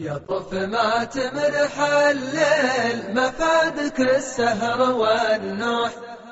يطف ما تمرح الليل مفادك السهر والنوح.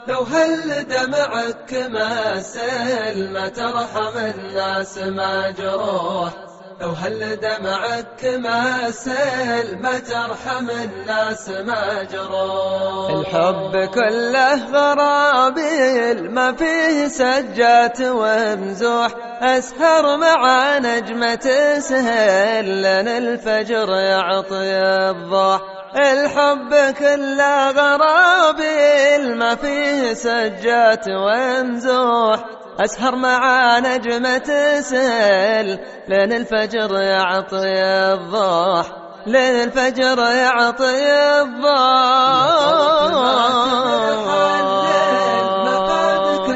لو هل دمعك ما سل ما ترحم الناس ما جروح. لو هل دمعك ما سل ما ترحم الناس ما جروح الحب كله غرابيل ما فيه سجات ومزوح أسهر مع نجمة سهل لنا الفجر يعطي الضوح. الحب كله غرابيل ما فيه سجات ومزوح أسهر مع نجمة سهل لين الفجر يعطي الضوح. لين الفجر يعطي الضوح.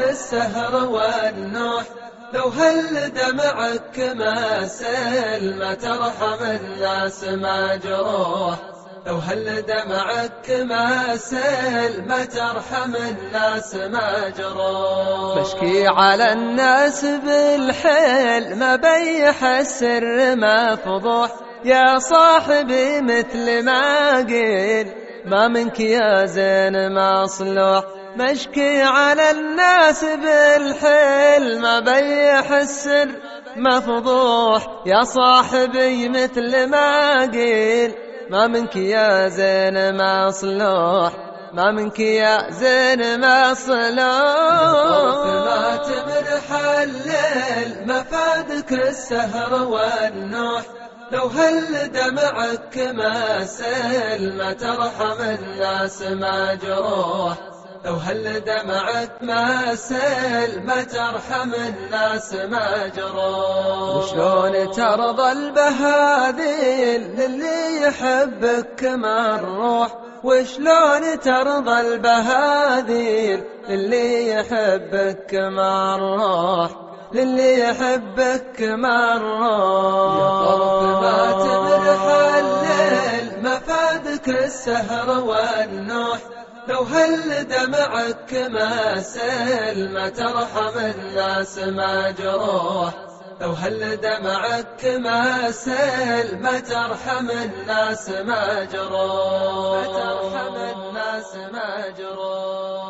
السهر والنوح. لو هل دمعك ما سل ما ترحم الناس ما جروح. لو هل دمعك ما سل ما ترحم الناس ما جروح بشكي على الناس بالحيل ما بيح السر ما فضوح يا صاحبي مثل ما قيل ما منك يا زين ما صلوح مشكي على الناس بالحيل ما بيح السر مفضوح يا صاحبي مثل ما قيل ما منك يا زين ما صلوح. ما منك يا زين ما صلوح. ما تمرح الليل مفادك السهر والنوح. لو هل دمعك ما سل ما ترحم الناس ما جروح. لو هل دمعك ما سل ما ترحم الناس ما جروح وشلون ترضى البهاذيل للي يحبك ما الروح؟ وشلون ترضى البهاذيل للي يحبك ما الروح؟ للي يحبك ما الروح؟ يا طرف ما تمرح الليل مفادك السهر والنوح. لو هل دمعك ما سل ما ترحم الناس ما جروح لو هل دمعك ما سل ما ترحم الناس ما جروح ما ترحم الناس ما جروح